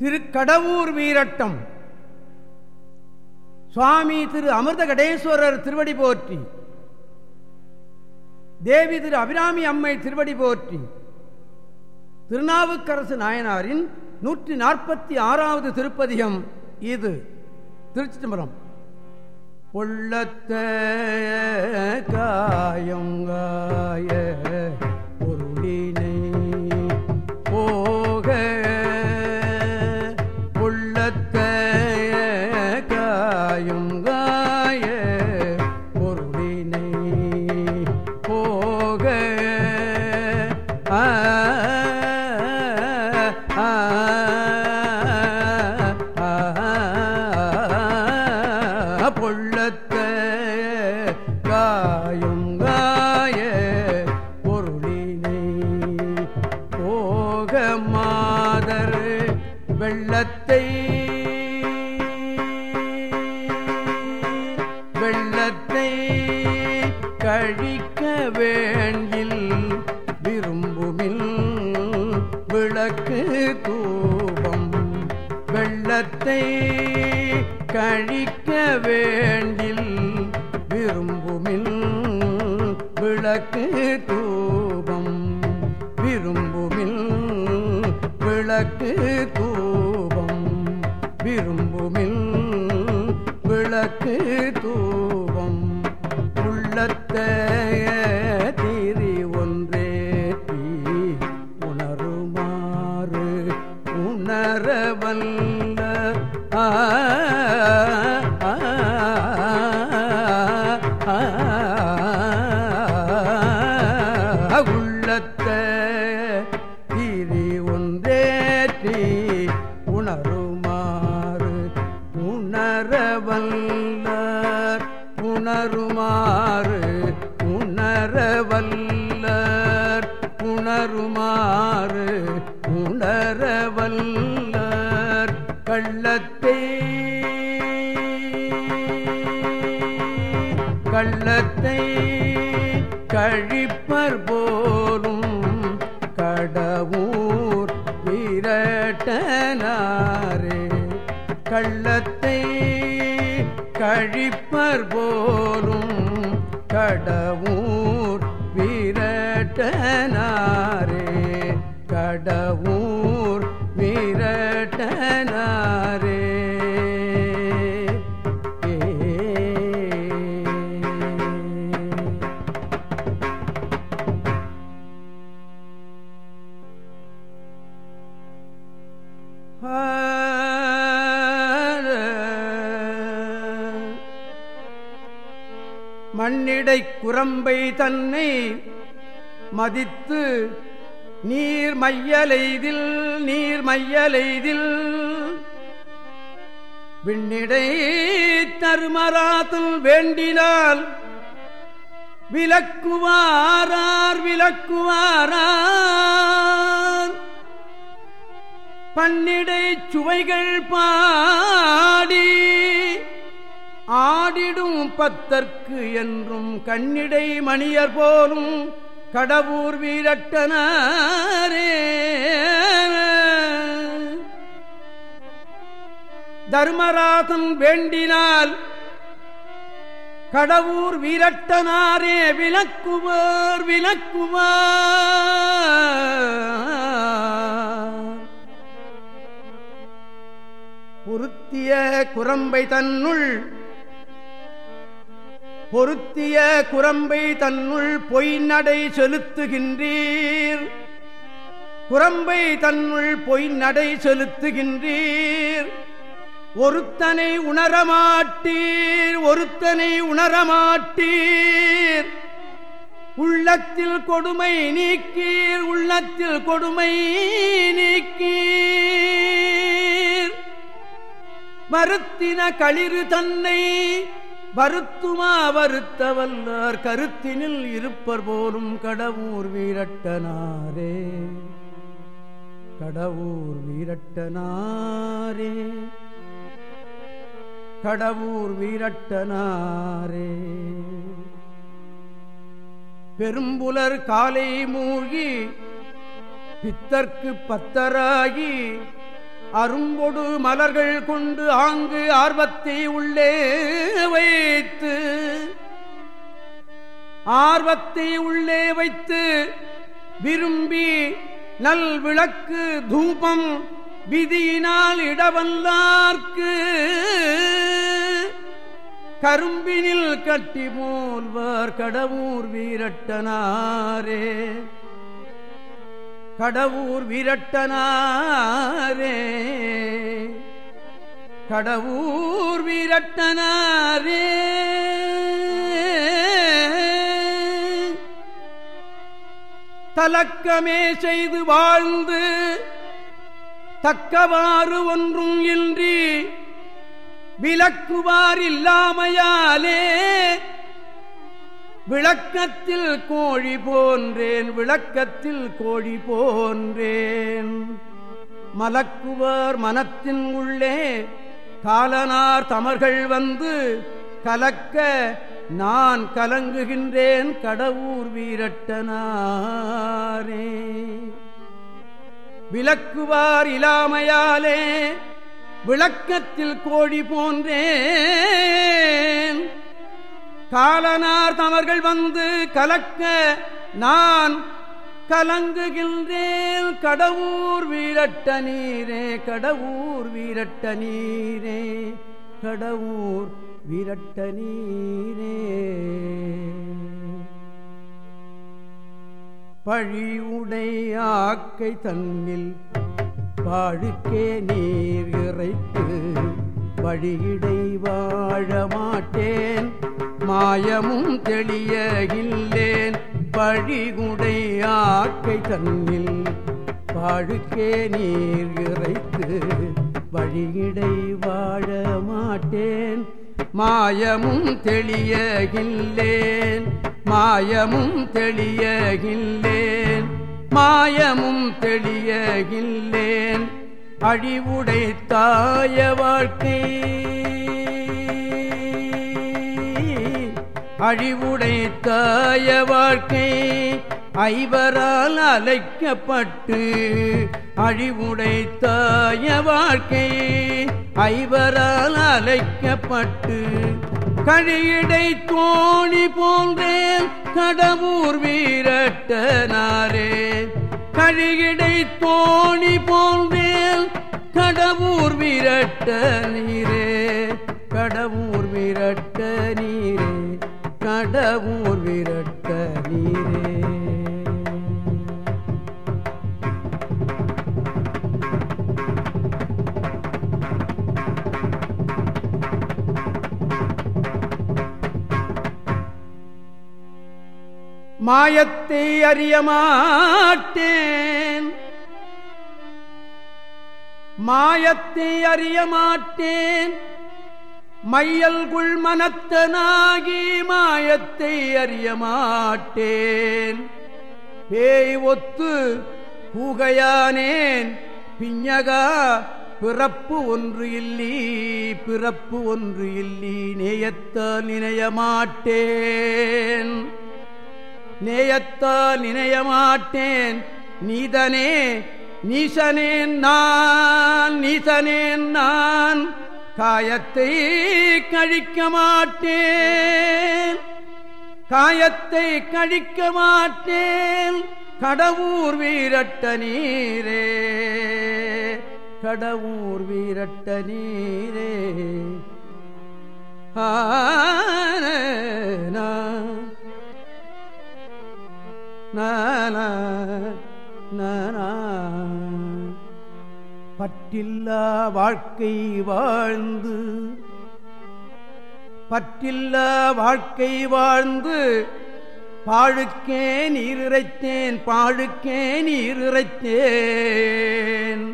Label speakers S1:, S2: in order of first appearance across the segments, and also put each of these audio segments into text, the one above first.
S1: திருக்கடவூர் வீரட்டம். சுவாமி திரு அமிர்த கடேஸ்வரர் திருவடி போற்றி. தேவி திரு அபிராமி அம்மை திருவடி போற்றி. திருநாவுக்கரசு நாயனாரின் நூற்றி நாற்பத்தி ஆறாவது திருப்பதிகம் இது. திருச்சி தம்பரம் பொள்ளத்த விளக்கு தூ உணரவல்லார் உணருமாறு உணரவல்லார் உணருமாறு உணரவல்லார் கள்ளத்தை கள்ளத்தை கழிப்பர் போலும் கடவுர் விரட்டனாரே. கழிப்பர் போலும் கடவுர் விரட்டனாரே. கடவுர் விரட்டனார் தன்னை மதித்து நீர் மையலைதில் நீர் மையலைதில் விண்ணிடை தருமராத்தில் வேண்டினால் விலக்குவாரார் விலக்குவாரார் பன்னிடை சுவைகள் பாடி பத்தற்கு என்றும் கண்ணிடை மணியர் போலும் கடவுர் வீரட்டனாரே. தர்மராசன் வேண்டினால் கடவுர் வீரட்டனாரே விளக்குவார் விளக்குவார். பொருத்திய குரம்பை தன்னுள் பொருத்திய குரம்பை தன்னுள் பொய் நடை செலுத்துகின்றீர். குரம்பை தன்னுள் பொய் நடை செலுத்துகின்றீர். ஒருத்தனை உணரமாட்டீர் ஒருத்தனை உணரமாட்டீர் உள்ளத்தில் கொடுமை நீக்கீர் உள்ளத்தில் கொடுமை நீக்கீர். மறுத்தின களிறு தன்னை வருத்துமா வருத்தவல்லார் கருத்தினில் இருப்பர் போலும் கடவுர் வீரட்டனாரே. கடவுர் வீரட்டனாரே. கடவுர் வீரட்டனாரே. பெரும்புலர் காலை மூழ்கி பித்தர்க்கு பத்தராகி அரும்பொடு மலர்கள் கொண்டு ஆங்கு ஆர்வத்தை உள்ளே வைத்து ஆர்வத்தை உள்ளே வைத்து விரும்பி நல் விளக்கு தூபம் விதியினால் இடவல்லார்க்கு கரும்பினில் கட்டி போல்வர் கடவுர் வீரட்டனாரே. கடவுர் வீரட்டனாரே. கடவுர் வீரட்டனாரே. தலக்கமே செய்து வாழ்ந்து தக்கவாறு ஒன்றும் இன்றி விளக்குவார் இல்லாமையாலே விளக்கத்தில் கோழி போன்றேன் விளக்கத்தில் கோழி போன்றேன். மலக்குவர் மனத்தின் உள்ளே காலனார் தமர்கள் வந்து கலக்க நான் கலங்குகின்றேன் கடவுர் வீரட்டனாரே. விளக்குவார் இலாமையாலே விளக்கத்தில் கோழி போன்றேன் காலனார் தமர்கள் வந்து கலக்க நான் கலங்குகின்றேன். கடவுர் வீரட்ட நீரே கடவுர் வீரட்ட நீரே கடவுர் வீரட்ட நீரே. பழியுடை ஆக்கை தன்னில் பாழுக்கே நீர் இறைத்து வழியிடை வாழ மாட்டேன். மாயமும் தெளிய இல்லேன். பழிகுடை ஆக்கை தன்னில் பாழுக்கே நீர் இறைத்து வழியிடை வாழ மாட்டேன். மாயமும் தெளிய இல்லேன். மாயமும் தெளிய இல்லேன். மாயமும் தெளிய இல்லேன். அழிவுடை தாய வாழ்க்கை. அழிவுடை தாய வாழ்க்கை ஐவரால் அழைக்கப்பட்டு அழிவுடை தாய வாழ்க்கை ஐவரால் அழைக்கப்பட்டு கழியடை தோணி போன்றேன் கடவுர் வீரட்டனாரே. கழியடை தோணி போன்றேன் கடவுர் வீரட்ட நீரே கடவுர் விரட்ட நீரே கடவுர் விரட்ட நீரே. மாயத்தை அறியமாட்டேன் மாயத்தை அறியமாட்டேன் மையல்குள் மனத்தனாகி மாயத்தை அறிய மாட்டேன். பேய் ஒத்து கூகையானேன் பிஞகா பிறப்பு ஒன்று இல்லி பிறப்பு ஒன்று இல்லி நேயத்தால் நினையமாட்டேன் நேயத்தால் நினையமாட்டேன் நீதனே நீசனேன் நான் நீசனேன் நான். காயத்தை கழிக்க மாட்டேன். காயத்தை கழிக்க மாட்டேன். கடவுர் வீரட்ட நீரே. கடவுர் வீரட்ட நீரே. ஆன பற்றில்லா வாழ்க்கை வாழ்ந்து பற்றில்லா வாழ்க்கை வாழ்ந்து பாழுக்கே நீர் இறைத்தேன் பாழுக்கே நீர் இறைத்தேன்.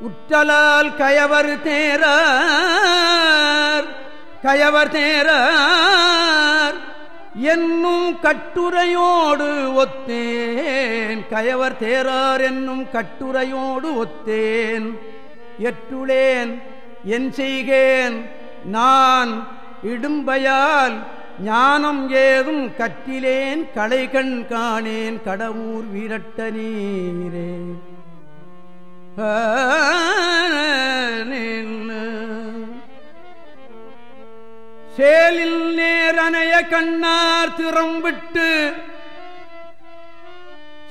S1: உற்றலால் கயவர் தேரார் கயவர் தேரார் என்னும் கட்டுரையோடு ஒத்தேன். கயவர் தேரார் என்னும் கட்டுரையோடு ஒத்தேன். எற்றுளேன் என் செய்கேன் நான் இடும்பையால் ஞானம் ஏதும் கற்றிலேன். களைகண் காணேன் கடவுர் வீரட்ட நீரே. நின்று சேலில் நேரனைய கண்ணார் திறம்பிட்டு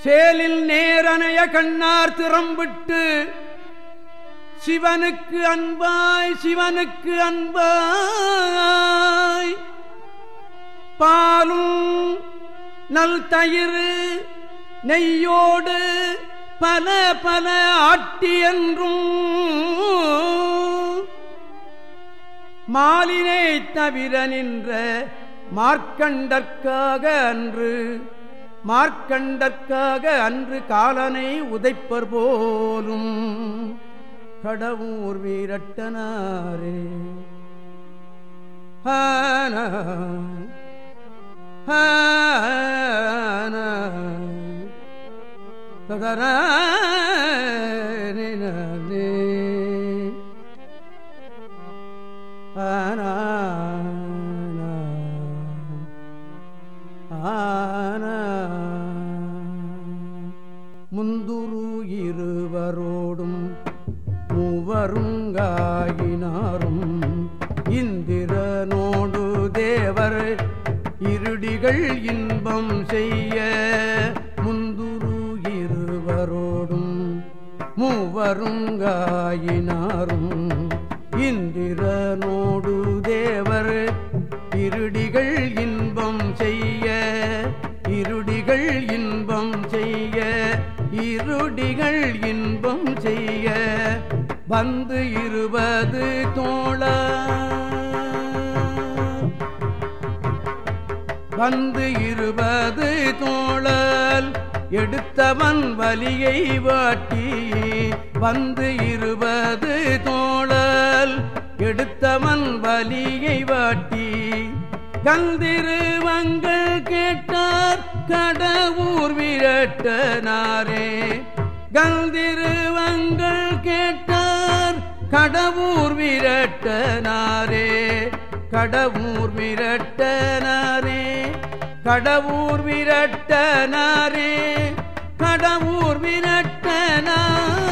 S1: சேலில் நேரனைய கண்ணார் திறம்பிட்டு சிவனுக்கு அன்பாய் சிவனுக்கு அன்பாய். பாலும் நல் தயிறு நெய்யோடு பல பல ஆட்டி என்றும். மாலினை தவிர நின்ற மார்க்கண்டற்காக அன்று மார்க்கண்டற்காக அன்று காலனை உதைப்பர் போலும் கடவுர் வீரட்டனாரே. ஹான ஹான முந்துரு இருவரோடும் மூவருங்காயினாரும் இந்திரனோடு தேவர் இருடிகள் இன்பம் செய்ய முந்துரு இருவரோடும் மூவருங்காயினாரும் இந்திரனோ தேவர் இருடிகள் இன்பம் செய்ய இருடிகள் இன்பம் செய்ய இருடிகள் இன்பம் செய்ய வந்து இருபது தோழ. வந்து இருபது தோழல் எடுத்தவன் வலியை வாட்டி வந்து இருபது தோழல் எடுத்தவன் வலியை வாட்டி கந்திருவங்கள் கேட்டார் கடவுர் விரட்டனாரே. கந்திருவங்கள் கேட்டார் கடவுர் விரட்டனாரே. கடவுர் விரட்டனாரே. கடவுர் விரட்டனாரே. கடவுர் விரட்டனார்